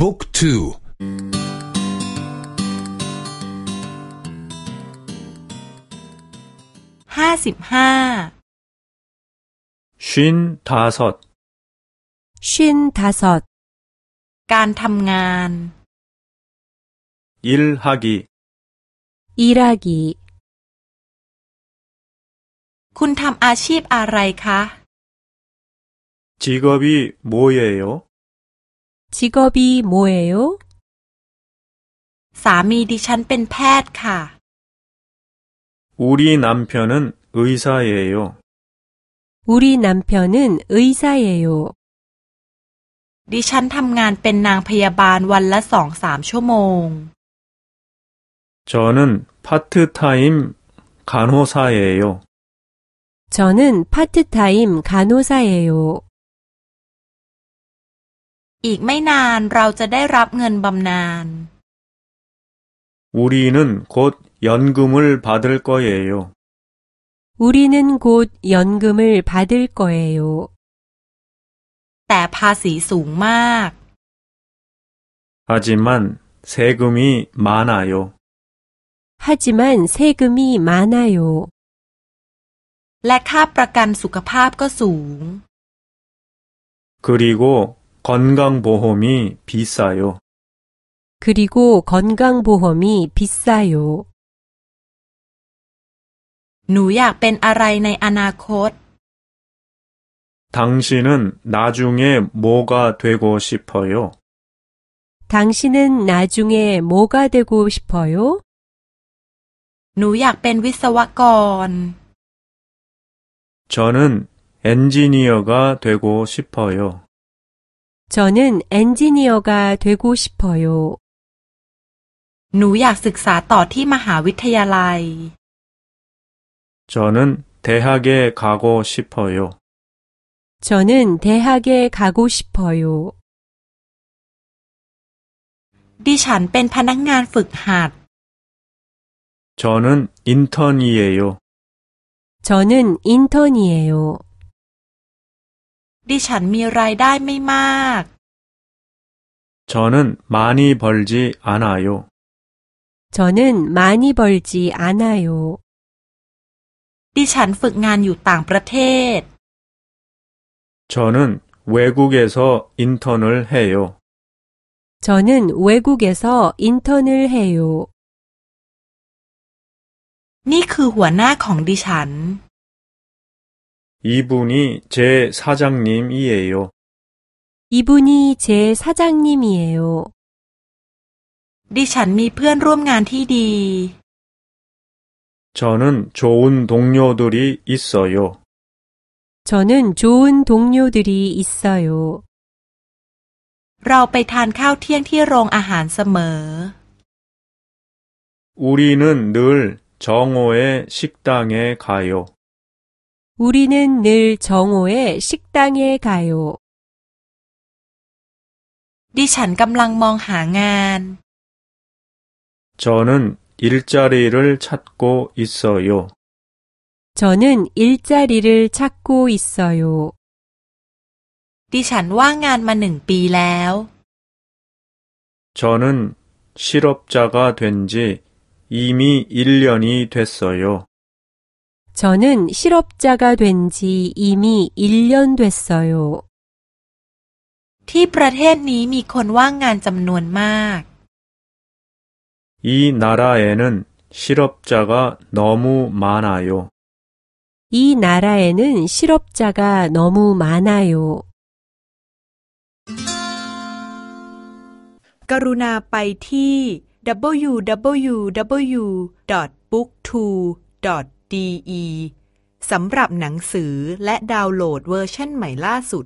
บุ๊กทูห้าสิบห้าชินทาสดชินทาสดการทำงาน อิลฮากีอิรากี คุณทำอาชีพอะไรคะ 직업이뭐예요 직업이뭐예요สามีดิฉันเป็นแพทย์ค่ะ 우리 남편은 의사예요 우리 남편은 의사예요ดิฉันทำงานเป็นนางพยาบาลวันละสองสามชั่วโมง 저는 파트타임 간호사예요 저는 파트타임 간호사예요 อีกไม่นานเราจะได้รับเงินบำนาญ 우리는 곧 연금을 받을 거예요 우리는 곧 연금을 받을 거예요 แต่ภาษีสูงมาก 하지만 세금이 많아요 하지만 세금이 많아요 และค่าประกันสุขภาพก็สูง 그리고 건강보험이 비싸요 그리고 건강보험이 비싸요 หนูอยากเป็นอะไรในอนาคต 당신은 나중에 뭐가 되고 싶어요 당신은 나중에 뭐가 되고 싶어요 หนูอยากเป็นวิศวกร 저는 엔지니어가 되고 싶어요 저는 엔지니어가 되고 싶어요 หนูอยากศึกษาต่อที่มหาวิทยาลัย 저는 대학에 가고 싶어요 저는 대학에 가고 싶어요 ดิฉันเป็นพนักงานฝึกหัด 저는 인턴이에요 저는 인턴이에요 ดิฉันมีรายได้ไม่มาก 저는 많이 벌지 않아요 저는 많이 벌지 않아요 ดิฉันฝึกงานอยู่ต่างประเทศ 저는 외국에서 인턴을 해요 저는 외국에서 인턴을 해요 นี่คือหัวหน้าของดิฉัน 이분이 제 사장님이에요 이분이 제 사장님이에요 ดิฉันมีเพื่อนร่วมงานที่ดี 저는 좋은 동료들이 있어요 저는 좋은 동료들이 있어요 เราไปทานข้าวเที่ยงที่โรงอาหารเสมอ 우리는 늘 정오의 식당에 가요 우리는 늘 정오의 식당에 가요 ดิฉันกำลังมองหางาน 저는 일자리를 찾고 있어요 저는 일자리를 찾고 있어요 ดิฉันว่างงานมาหนึ่งปีแล้ว 저는 실업자가 된 지 이미 1년이 됐어요 저는 실업자가 된 지 이미 1년 됐어요 ที่ประเทศนี้มีคนว่างงานจำนวนมาก 이 나라에는 실업자가 너무 많아요 이 나라에는 실업자가 너무 많아요 กรุณาไปที่ ดี.อีสำหรับหนังสือและดาวน์โหลดเวอร์ชันใหม่ล่าสุด